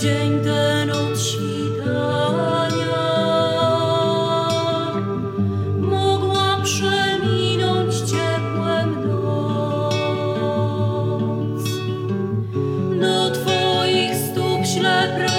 dzień ten od świtania mogła przeminąć ciepłem noc. Do Twoich stóp ślepra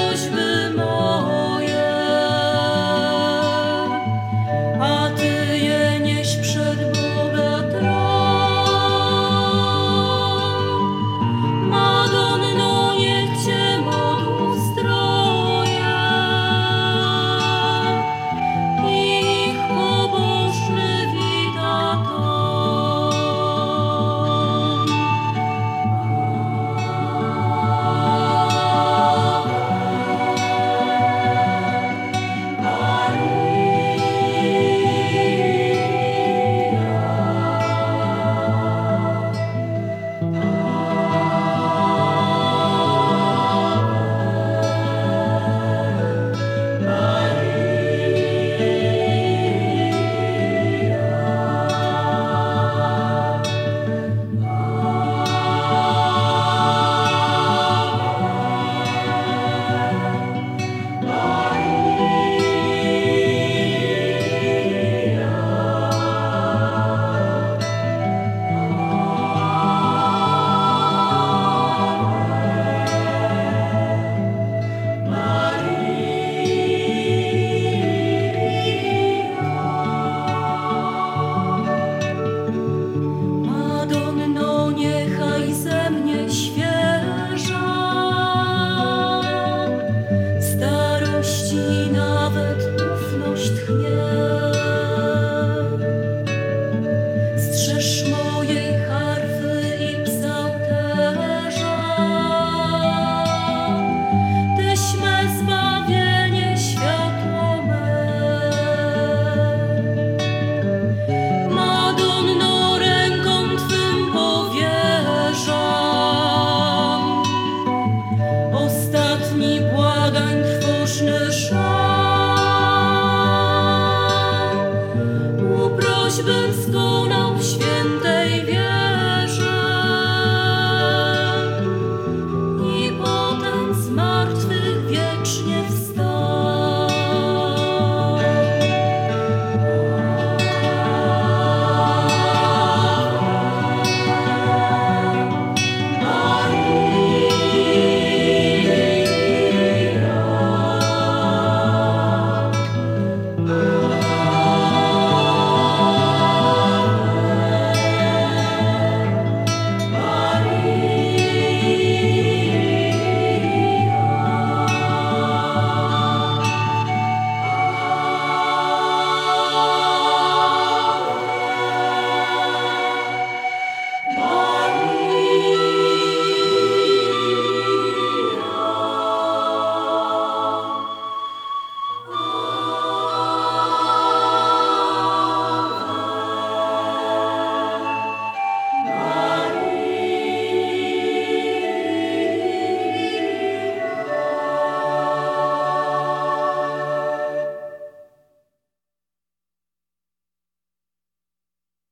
mnie świeża. Starości nawet ufność tchnie.